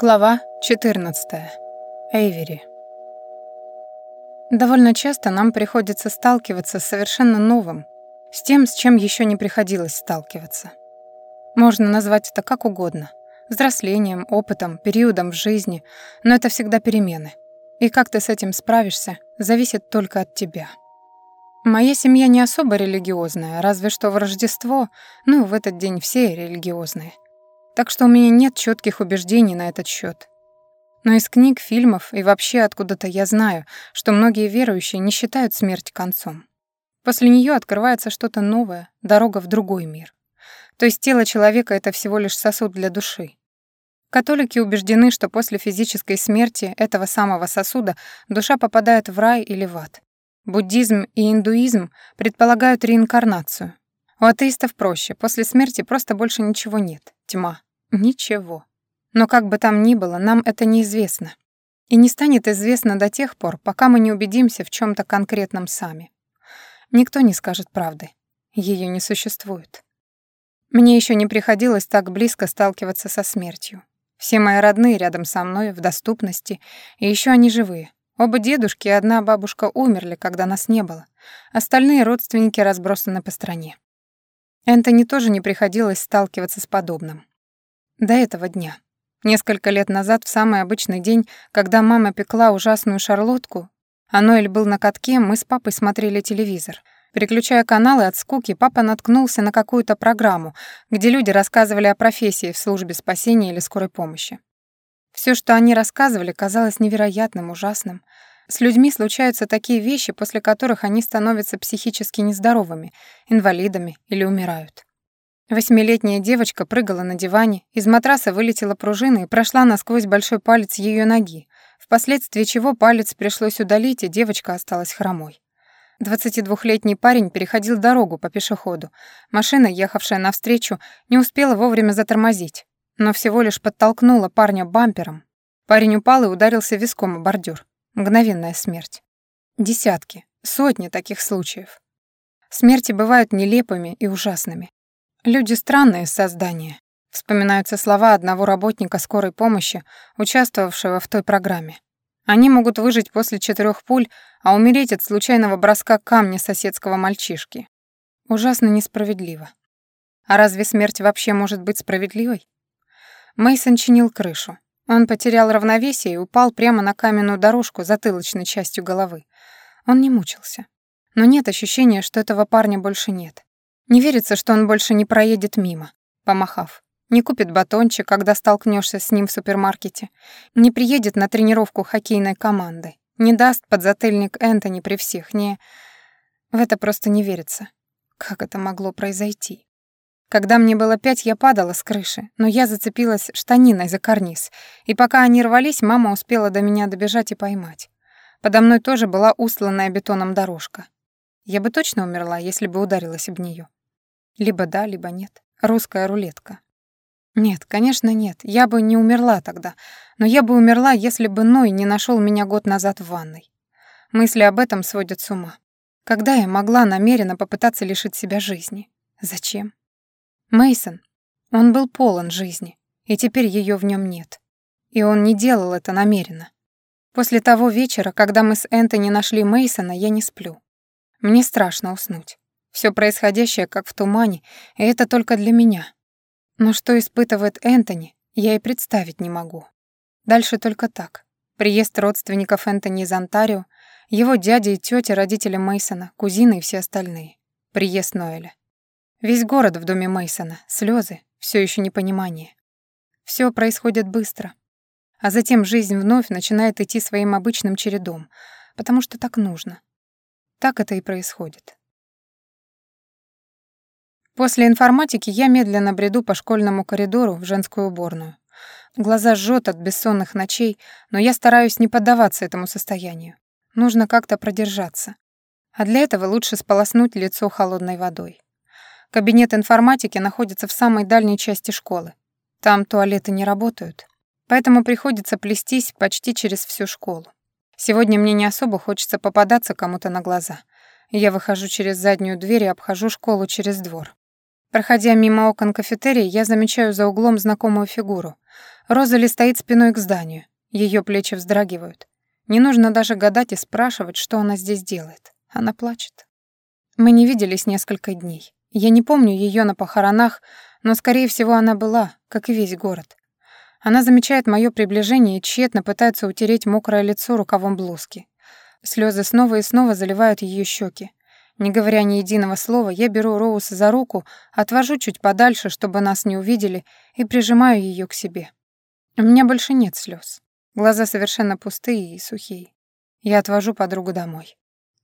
Глава 14. Эйвери. Довольно часто нам приходится сталкиваться с совершенно новым, с тем, с чем еще не приходилось сталкиваться. Можно назвать это как угодно. Взрослением, опытом, периодом в жизни, но это всегда перемены. И как ты с этим справишься, зависит только от тебя. Моя семья не особо религиозная, разве что в Рождество, ну, в этот день все религиозные — так что у меня нет четких убеждений на этот счет. Но из книг, фильмов и вообще откуда-то я знаю, что многие верующие не считают смерть концом. После нее открывается что-то новое, дорога в другой мир. То есть тело человека — это всего лишь сосуд для души. Католики убеждены, что после физической смерти этого самого сосуда душа попадает в рай или в ад. Буддизм и индуизм предполагают реинкарнацию. У атеистов проще, после смерти просто больше ничего нет, тьма. Ничего. Но как бы там ни было, нам это неизвестно. И не станет известно до тех пор, пока мы не убедимся в чем то конкретном сами. Никто не скажет правды. Ее не существует. Мне еще не приходилось так близко сталкиваться со смертью. Все мои родные рядом со мной, в доступности, и еще они живые. Оба дедушки и одна бабушка умерли, когда нас не было. Остальные родственники разбросаны по стране. Энтони тоже не приходилось сталкиваться с подобным. До этого дня. Несколько лет назад, в самый обычный день, когда мама пекла ужасную шарлотку, а Ноэль был на катке, мы с папой смотрели телевизор. Переключая каналы от скуки, папа наткнулся на какую-то программу, где люди рассказывали о профессии в службе спасения или скорой помощи. Все, что они рассказывали, казалось невероятным, ужасным. С людьми случаются такие вещи, после которых они становятся психически нездоровыми, инвалидами или умирают. Восьмилетняя девочка прыгала на диване, из матраса вылетела пружина и прошла насквозь большой палец ее ноги, впоследствии чего палец пришлось удалить, и девочка осталась хромой. 22-летний парень переходил дорогу по пешеходу. Машина, ехавшая навстречу, не успела вовремя затормозить, но всего лишь подтолкнула парня бампером. Парень упал и ударился виском о бордюр. Мгновенная смерть. Десятки, сотни таких случаев. Смерти бывают нелепыми и ужасными. Люди странные создания. Вспоминаются слова одного работника скорой помощи, участвовавшего в той программе. Они могут выжить после четырех пуль, а умереть от случайного броска камня соседского мальчишки. Ужасно несправедливо. А разве смерть вообще может быть справедливой? Мейсон чинил крышу. Он потерял равновесие и упал прямо на каменную дорожку затылочной частью головы. Он не мучился. Но нет ощущения, что этого парня больше нет. Не верится, что он больше не проедет мимо, помахав. Не купит батончик, когда столкнешься с ним в супермаркете. Не приедет на тренировку хоккейной команды. Не даст подзатыльник Энтони при всех. Не... В это просто не верится. Как это могло произойти? Когда мне было пять, я падала с крыши, но я зацепилась штаниной за карниз, и пока они рвались, мама успела до меня добежать и поймать. Подо мной тоже была устланная бетоном дорожка. Я бы точно умерла, если бы ударилась об нее. Либо да, либо нет. Русская рулетка. Нет, конечно, нет. Я бы не умерла тогда. Но я бы умерла, если бы Ной не нашел меня год назад в ванной. Мысли об этом сводят с ума. Когда я могла намеренно попытаться лишить себя жизни? Зачем? Мейсон, он был полон жизни, и теперь ее в нем нет. И он не делал это намеренно. После того вечера, когда мы с Энтони нашли Мейсона, я не сплю. Мне страшно уснуть. Все происходящее как в тумане, и это только для меня. Но что испытывает Энтони, я и представить не могу. Дальше только так. Приезд родственников Энтони из Онтарио, его дядя и тетя, родители Мейсона, кузины и все остальные. Приезд Ноэля. Весь город в доме Мейсона, слезы, все еще непонимание. Все происходит быстро. А затем жизнь вновь начинает идти своим обычным чередом, потому что так нужно. Так это и происходит. После информатики я медленно бреду по школьному коридору в женскую уборную. Глаза жжет от бессонных ночей, но я стараюсь не поддаваться этому состоянию. Нужно как-то продержаться. А для этого лучше сполоснуть лицо холодной водой. Кабинет информатики находится в самой дальней части школы. Там туалеты не работают, поэтому приходится плестись почти через всю школу. Сегодня мне не особо хочется попадаться кому-то на глаза. Я выхожу через заднюю дверь и обхожу школу через двор. Проходя мимо окон кафетерии, я замечаю за углом знакомую фигуру. Розали стоит спиной к зданию. Ее плечи вздрагивают. Не нужно даже гадать и спрашивать, что она здесь делает. Она плачет. Мы не виделись несколько дней. Я не помню ее на похоронах, но, скорее всего, она была, как и весь город. Она замечает мое приближение и тщетно пытается утереть мокрое лицо рукавом блузки. Слезы снова и снова заливают ее щеки. Не говоря ни единого слова, я беру Роуз за руку, отвожу чуть подальше, чтобы нас не увидели, и прижимаю ее к себе. У меня больше нет слез. Глаза совершенно пустые и сухие. Я отвожу подругу домой.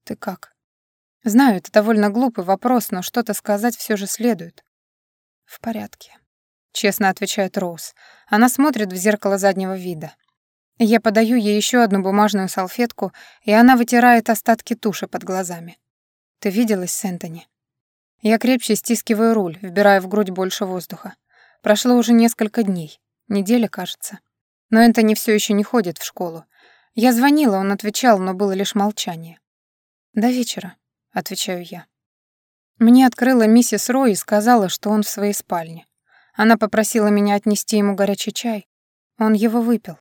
«Ты как?» Знаю, это довольно глупый вопрос, но что-то сказать все же следует. «В порядке», — честно отвечает Роуз. Она смотрит в зеркало заднего вида. Я подаю ей еще одну бумажную салфетку, и она вытирает остатки туши под глазами. Ты виделась с Энтони? Я крепче стискиваю руль, вбирая в грудь больше воздуха. Прошло уже несколько дней, неделя, кажется. Но Энтони все еще не ходит в школу. Я звонила, он отвечал, но было лишь молчание. «До вечера», — отвечаю я. Мне открыла миссис Рой и сказала, что он в своей спальне. Она попросила меня отнести ему горячий чай. Он его выпил.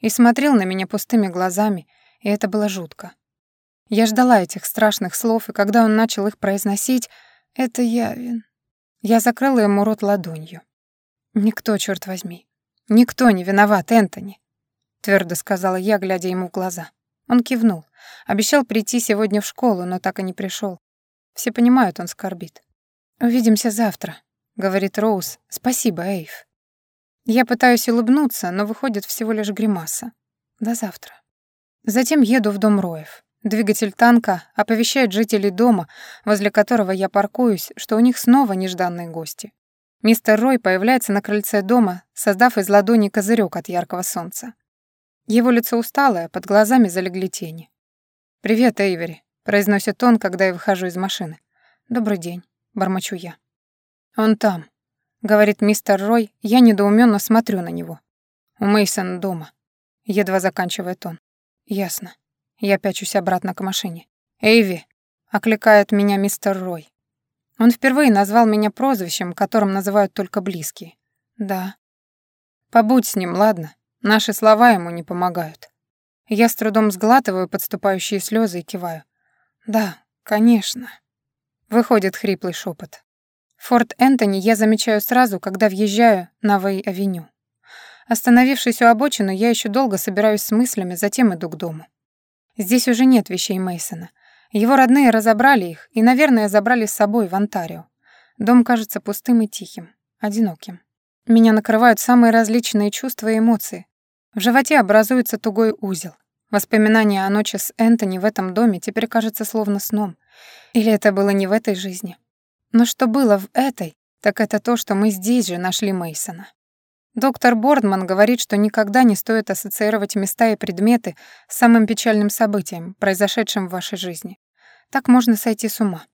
И смотрел на меня пустыми глазами, и это было жутко. Я ждала этих страшных слов, и когда он начал их произносить, это я вин. Я закрыла ему рот ладонью. «Никто, черт возьми, никто не виноват, Энтони», — твердо сказала я, глядя ему в глаза. Он кивнул. Обещал прийти сегодня в школу, но так и не пришел. Все понимают, он скорбит. «Увидимся завтра», — говорит Роуз. «Спасибо, Эйв». Я пытаюсь улыбнуться, но выходит всего лишь гримаса. До завтра. Затем еду в дом Роев. Двигатель танка оповещает жителей дома, возле которого я паркуюсь, что у них снова нежданные гости. Мистер Рой появляется на крыльце дома, создав из ладони козырек от яркого солнца. Его лицо усталое, под глазами залегли тени. «Привет, Эйвери», — произносит он, когда я выхожу из машины. «Добрый день», — бормочу я. «Он там», — говорит мистер Рой, я недоуменно смотрю на него. «У Мейсона дома», — едва заканчивает он. «Ясно». Я пячусь обратно к машине. «Эйви!» — окликает меня мистер Рой. Он впервые назвал меня прозвищем, которым называют только близкие. «Да». «Побудь с ним, ладно? Наши слова ему не помогают». Я с трудом сглатываю подступающие слезы и киваю. «Да, конечно». Выходит хриплый шепот. Форт Энтони я замечаю сразу, когда въезжаю на Вэй-авеню. Остановившись у обочины, я еще долго собираюсь с мыслями, затем иду к дому. Здесь уже нет вещей Мейсона. Его родные разобрали их и, наверное, забрали с собой в Онтарио. Дом кажется пустым и тихим, одиноким. Меня накрывают самые различные чувства и эмоции. В животе образуется тугой узел. Воспоминания о ночи с Энтони в этом доме теперь кажется словно сном. Или это было не в этой жизни? Но что было в этой, так это то, что мы здесь же нашли Мейсона. Доктор Бордман говорит, что никогда не стоит ассоциировать места и предметы с самым печальным событием, произошедшим в вашей жизни. Так можно сойти с ума.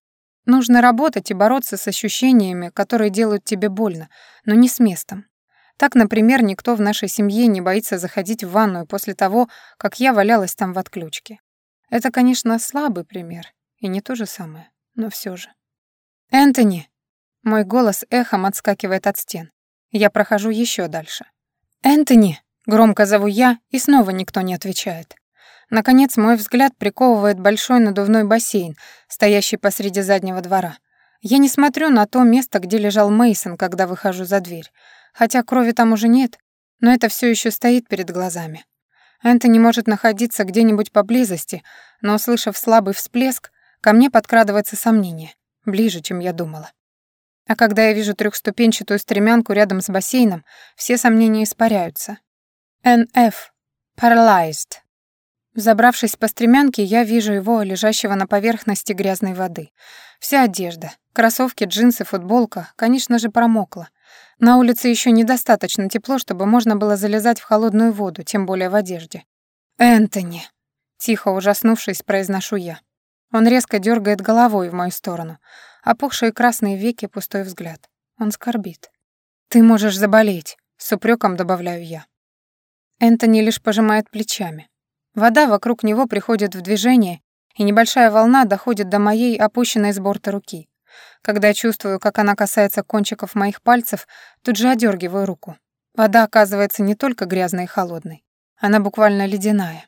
Нужно работать и бороться с ощущениями, которые делают тебе больно, но не с местом. Так, например, никто в нашей семье не боится заходить в ванную после того, как я валялась там в отключке. Это, конечно, слабый пример, и не то же самое, но все же. «Энтони!» Мой голос эхом отскакивает от стен. Я прохожу еще дальше. «Энтони!» — громко зову я, и снова никто не отвечает. Наконец, мой взгляд приковывает большой надувной бассейн, стоящий посреди заднего двора. Я не смотрю на то место, где лежал Мейсон, когда выхожу за дверь. Хотя крови там уже нет, но это все еще стоит перед глазами. Энтони может находиться где-нибудь поблизости, но, услышав слабый всплеск, ко мне подкрадывается сомнение. Ближе, чем я думала. А когда я вижу трехступенчатую стремянку рядом с бассейном, все сомнения испаряются. НФ. Paralyzed. Забравшись по стремянке, я вижу его, лежащего на поверхности грязной воды. Вся одежда, кроссовки, джинсы, футболка, конечно же, промокла. На улице еще недостаточно тепло, чтобы можно было залезать в холодную воду, тем более в одежде. «Энтони!» — тихо ужаснувшись, произношу я. Он резко дергает головой в мою сторону. Опухшие красные веки, пустой взгляд. Он скорбит. «Ты можешь заболеть», — с упреком добавляю я. Энтони лишь пожимает плечами. Вода вокруг него приходит в движение, и небольшая волна доходит до моей опущенной с борта руки. Когда чувствую, как она касается кончиков моих пальцев, тут же одергиваю руку. Вода оказывается не только грязной и холодной, она буквально ледяная.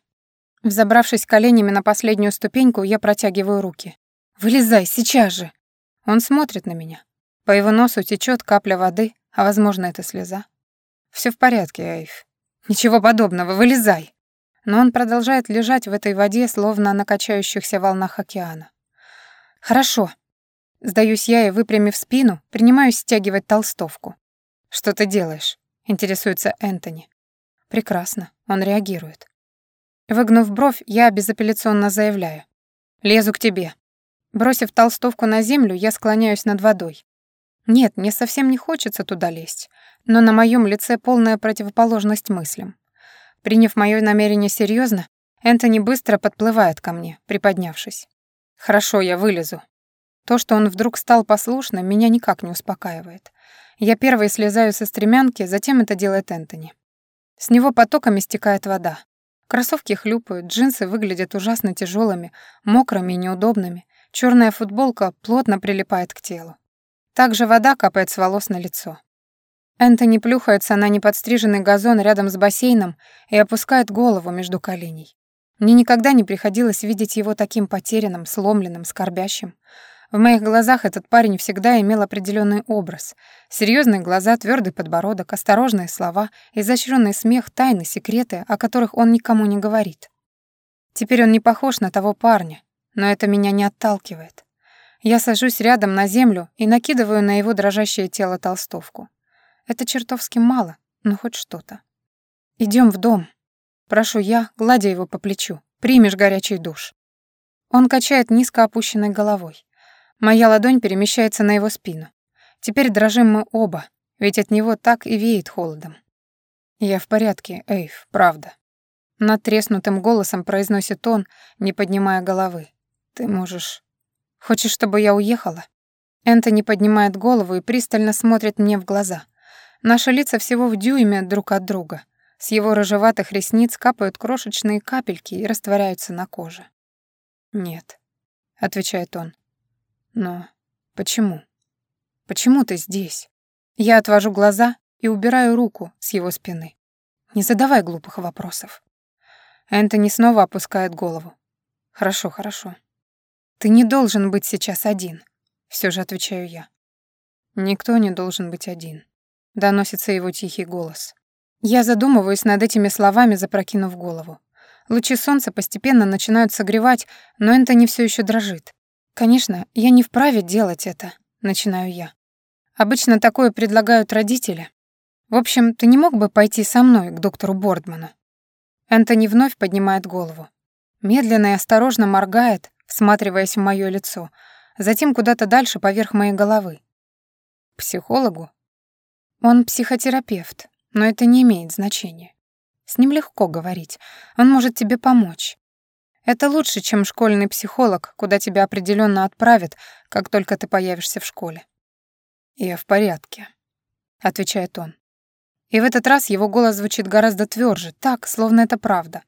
Взобравшись коленями на последнюю ступеньку, я протягиваю руки. «Вылезай, сейчас же!» Он смотрит на меня. По его носу течет капля воды, а, возможно, это слеза. Все в порядке, Эйв. Ничего подобного, вылезай!» Но он продолжает лежать в этой воде, словно на качающихся волнах океана. «Хорошо». Сдаюсь я и, выпрямив спину, принимаюсь стягивать толстовку. «Что ты делаешь?» — интересуется Энтони. «Прекрасно». Он реагирует. Выгнув бровь, я безапелляционно заявляю. «Лезу к тебе». Бросив толстовку на землю, я склоняюсь над водой. Нет, мне совсем не хочется туда лезть, но на моем лице полная противоположность мыслям. Приняв мое намерение серьезно, Энтони быстро подплывает ко мне, приподнявшись. «Хорошо, я вылезу». То, что он вдруг стал послушным, меня никак не успокаивает. Я первой слезаю со стремянки, затем это делает Энтони. С него потоками стекает вода. Кроссовки хлюпают, джинсы выглядят ужасно тяжелыми, мокрыми и неудобными. Черная футболка плотно прилипает к телу. Также вода капает с волос на лицо. Энтони плюхается на неподстриженный газон рядом с бассейном и опускает голову между коленей. Мне никогда не приходилось видеть его таким потерянным, сломленным, скорбящим. В моих глазах этот парень всегда имел определенный образ. Серьезные глаза, твердый подбородок, осторожные слова, изощренный смех, тайны, секреты, о которых он никому не говорит. Теперь он не похож на того парня, но это меня не отталкивает. Я сажусь рядом на землю и накидываю на его дрожащее тело толстовку. Это чертовски мало, но хоть что-то. Идем в дом. Прошу я, гладя его по плечу. Примешь горячий душ. Он качает низко опущенной головой. Моя ладонь перемещается на его спину. Теперь дрожим мы оба, ведь от него так и веет холодом. «Я в порядке, Эйв, правда». Над треснутым голосом произносит он, не поднимая головы. «Ты можешь... Хочешь, чтобы я уехала?» Энтони поднимает голову и пристально смотрит мне в глаза. Наши лица всего в дюйме друг от друга. С его рыжеватых ресниц капают крошечные капельки и растворяются на коже. «Нет», — отвечает он. Но почему? Почему ты здесь? Я отвожу глаза и убираю руку с его спины. Не задавай глупых вопросов. Энтони снова опускает голову. Хорошо, хорошо. Ты не должен быть сейчас один, все же отвечаю я. Никто не должен быть один. Доносится его тихий голос. Я задумываюсь над этими словами, запрокинув голову. Лучи солнца постепенно начинают согревать, но Энтони все еще дрожит. «Конечно, я не вправе делать это», — начинаю я. «Обычно такое предлагают родители. В общем, ты не мог бы пойти со мной к доктору Бордману?» Энтони вновь поднимает голову. Медленно и осторожно моргает, всматриваясь в моё лицо, затем куда-то дальше поверх моей головы. «Психологу?» «Он психотерапевт, но это не имеет значения. С ним легко говорить, он может тебе помочь. Это лучше, чем школьный психолог, куда тебя определенно отправят, как только ты появишься в школе. «Я в порядке», — отвечает он. И в этот раз его голос звучит гораздо тверже, так, словно это правда.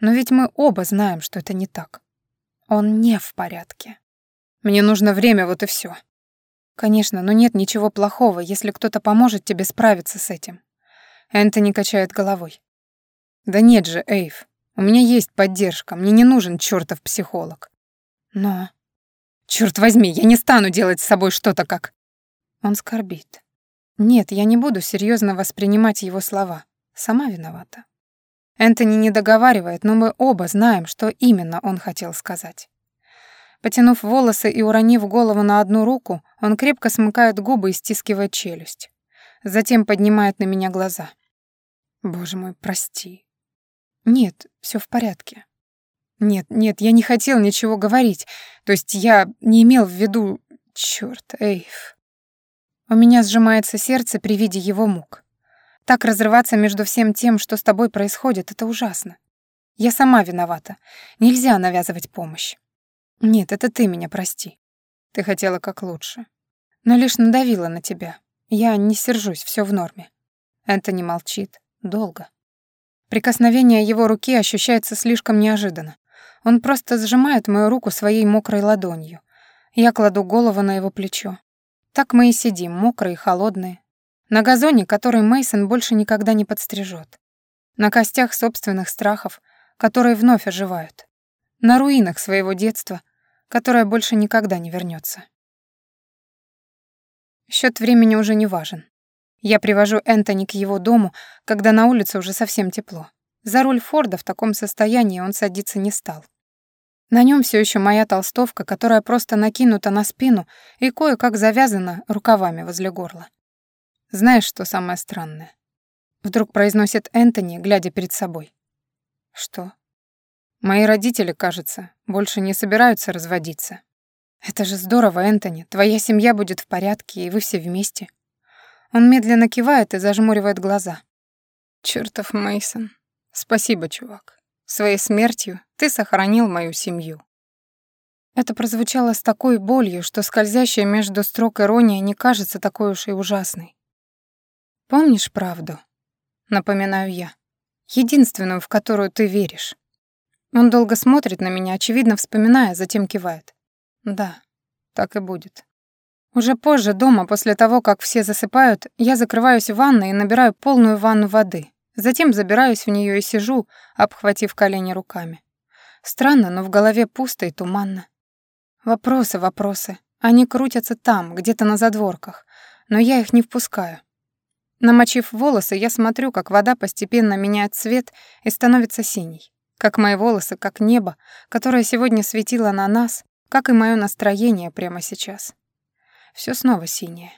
Но ведь мы оба знаем, что это не так. Он не в порядке. Мне нужно время, вот и все. Конечно, но нет ничего плохого, если кто-то поможет тебе справиться с этим. Энтони качает головой. Да нет же, Эйв, у меня есть поддержка, мне не нужен чертов психолог. Но... Черт возьми, я не стану делать с собой что-то как... Он скорбит. Нет, я не буду серьезно воспринимать его слова. Сама виновата. Энтони не договаривает, но мы оба знаем, что именно он хотел сказать. Потянув волосы и уронив голову на одну руку, он крепко смыкает губы и стискивает челюсть. Затем поднимает на меня глаза. «Боже мой, прости, «Нет, все в порядке». «Нет, нет, я не хотел ничего говорить. То есть я не имел в виду... Чёрт, Эйв». У меня сжимается сердце при виде его мук. Так разрываться между всем тем, что с тобой происходит, это ужасно. Я сама виновата. Нельзя навязывать помощь. Нет, это ты меня прости. Ты хотела как лучше. Но лишь надавила на тебя. Я не сержусь, все в норме. Энтони молчит. Долго. Прикосновение его руки ощущается слишком неожиданно. Он просто сжимает мою руку своей мокрой ладонью. Я кладу голову на его плечо. Так мы и сидим, мокрые и холодные. На газоне, который Мейсон больше никогда не подстрижет. На костях собственных страхов, которые вновь оживают. На руинах своего детства, которое больше никогда не вернется. Счет времени уже не важен. Я привожу Энтони к его дому, когда на улице уже совсем тепло. За руль Форда в таком состоянии он садиться не стал. На нем все еще моя толстовка, которая просто накинута на спину и кое-как завязана рукавами возле горла. Знаешь, что самое странное? Вдруг произносит Энтони, глядя перед собой. Что? Мои родители, кажется, больше не собираются разводиться. Это же здорово, Энтони. Твоя семья будет в порядке, и вы все вместе. Он медленно кивает и зажмуривает глаза. Чертов Мейсон. Спасибо, чувак. Своей смертью ты сохранил мою семью. Это прозвучало с такой болью, что скользящая между строк ирония не кажется такой уж и ужасной. Помнишь правду? Напоминаю я. Единственную, в которую ты веришь. Он долго смотрит на меня, очевидно вспоминая, затем кивает. Да, так и будет. Уже позже, дома, после того, как все засыпают, я закрываюсь в ванной и набираю полную ванну воды. Затем забираюсь в нее и сижу, обхватив колени руками. Странно, но в голове пусто и туманно. Вопросы, вопросы. Они крутятся там, где-то на задворках, но я их не впускаю. Намочив волосы, я смотрю, как вода постепенно меняет цвет и становится синей. Как мои волосы, как небо, которое сегодня светило на нас, как и мое настроение прямо сейчас. Все снова синее.